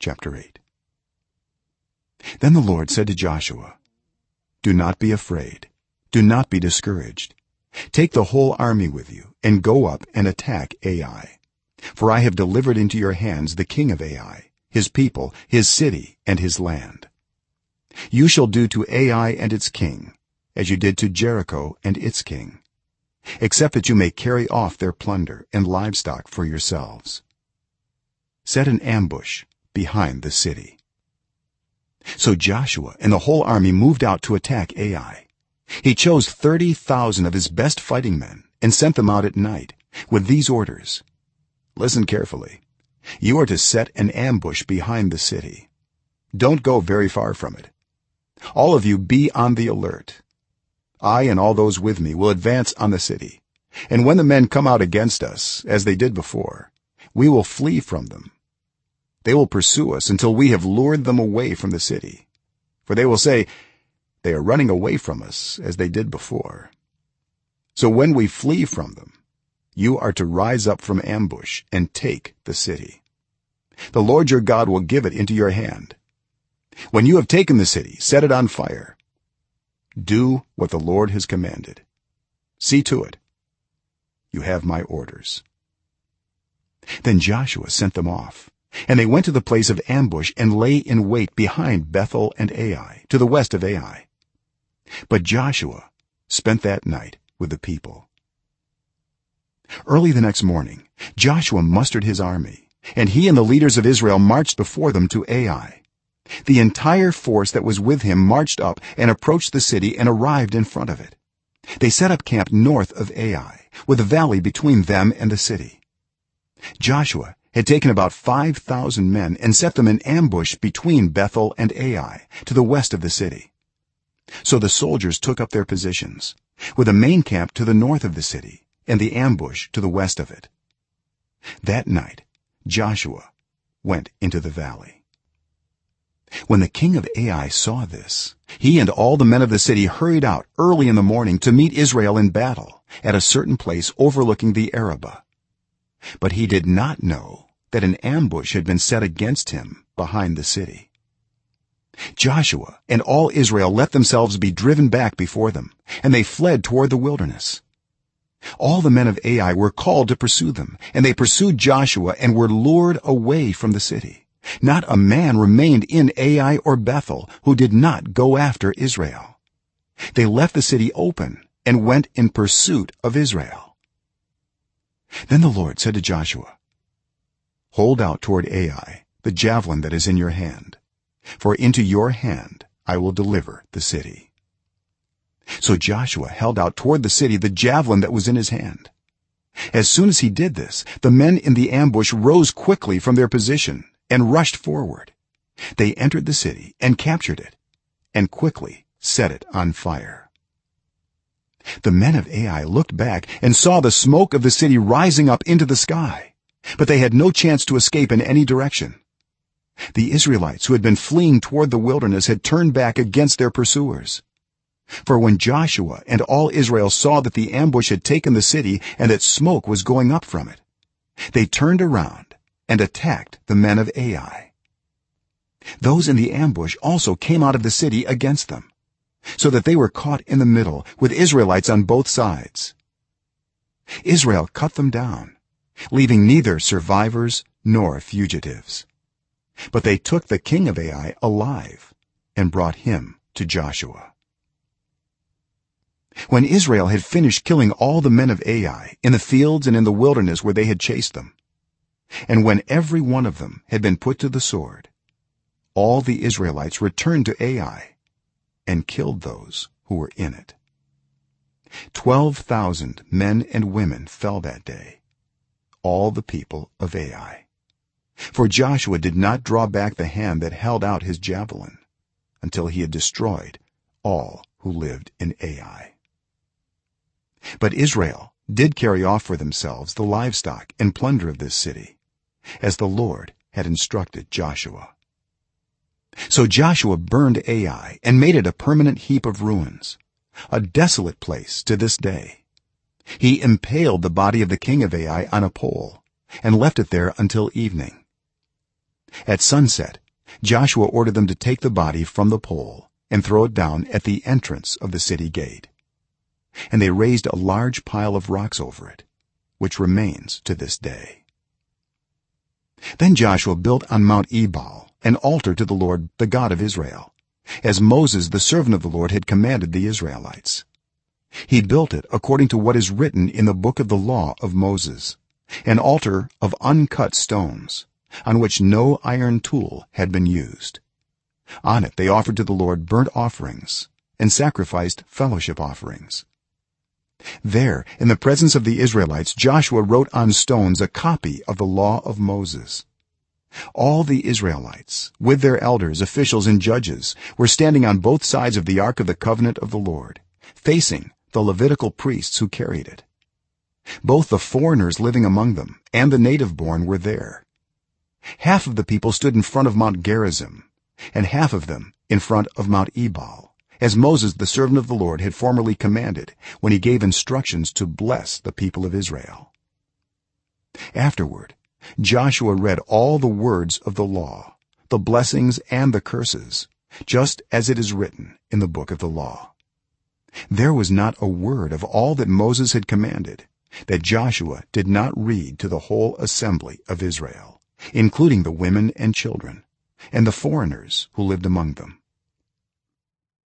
chapter 8 then the lord said to joshua do not be afraid. Do not be discouraged. Take the whole army with you and go up and attack ai. For i have delivered into your hands the king of ai his people his city and his land. You shall do to ai and its king as you did to jericho and its king except that you may carry off their plunder and livestock for yourselves. Set an ambush behind the city. So joshua and the whole army moved out to attack ai. He chose 30000 of his best fighting men and sent them out at night with these orders. Listen carefully. You are to set an ambush behind the city. Don't go very far from it. All of you be on the alert. I and all those with me will advance on the city. And when the men come out against us as they did before we will flee from them they will pursue us until we have lured them away from the city. For they will say they are running away from us as they did before. So when we flee from them you are to rise up from ambush and take the city. The lord your god will give it into your hand. When you have taken the city set it on fire. Do what the lord has commanded. See to it. You have my orders. Then joshua sent them off and they went to the place of ambush and lay in wait behind bethel and ai to the west of ai. But joshua spent that night with the people. Early the next morning joshua mustered his army and he and the leaders of israel marched before them to ai. The entire force that was with him marched up and approached the city and arrived in front of it. They set up camp north of ai with a valley between them and the city. Joshua had taken about 5000 men and set them in ambush between bethel and ai to the west of the city. So the soldiers took up their positions with a main camp to the north of the city and the ambush to the west of it. That night joshua went into the valley. When the king of ai saw this he and all the men of the city hurried out early in the morning to meet israel in battle at a certain place overlooking the arabah. But he did not know that an ambush had been set against him behind the city. Joshua and all israel let themselves be driven back before them and they fled toward the wilderness. All the men of ai were called to pursue them and they pursued joshua and were lured away from the city. Not a man remained in ai or bethel who did not go after israel. They left the city open and went in pursuit of israel. Then the lord said to joshua hold out toward ai the javelin that is in your hand. For into your hand i will deliver the city. So joshua held out toward the city the javelin that was in his hand. As soon as he did this the men in the ambush rose quickly from their position and rushed forward. They entered the city and captured it and quickly set it on fire. The men of ai looked back and saw the smoke of the city rising up into the sky but they had no chance to escape in any direction. The israelites who had been fleeing toward the wilderness had turned back against their pursuers. For when joshua and all israel saw that the ambush had taken the city and that smoke was going up from it they turned around and attacked the men of ai. Those in the ambush also came out of the city against them so that they were caught in the middle with israelites on both sides. Israel cut them down leaving neither survivors nor fugitives. But they took the king of ai alive and brought him to joshua. When israel had finished killing all the men of ai in the fields and in the wilderness where they had chased them and when every one of them had been put to the sword all the israelites returned to ai and killed those who were in it. 12000 men and women fell that day all the people of ai. For joshua did not draw back the hand that held out his javelin until he had destroyed all who lived in ai. But israel did carry off for themselves the livestock and plunder of this city as the lord had instructed joshua. So joshua burned ai and made it a permanent heap of ruins a desolate place to this day he impaled the body of the king of ai on a pole and left it there until evening. At sunset joshua ordered them to take the body from the pole and throw it down at the entrance of the city gate. And they raised a large pile of rocks over it which remains to this day. Then joshua built on mount ebal an altar to the lord the god of israel as moses the servant of the lord had commanded the israelites he built it according to what is written in the book of the law of moses an altar of uncut stones on which no iron tool had been used. On it they offered to the lord burnt offerings and sacrificed fellowship offerings. There in the presence of the israelites joshua wrote on stones a copy of the law of moses. All the israelites with their elders officials and judges were standing on both sides of the ark of the covenant of the lord facing the levitical priests who carried it. Both the foreigners living among them and the native born were there. Half of the people stood in front of mount gerizim and half of them in front of mount ebal as moses the servant of the lord had formerly commanded when he gave instructions to bless the people of israel. Afterward joshua read all the words of the law the blessings and the curses just as it is written in the book of the law there was not a word of all that moses had commanded that joshua did not read to the whole assembly of israel including the women and children and the foreigners who lived among them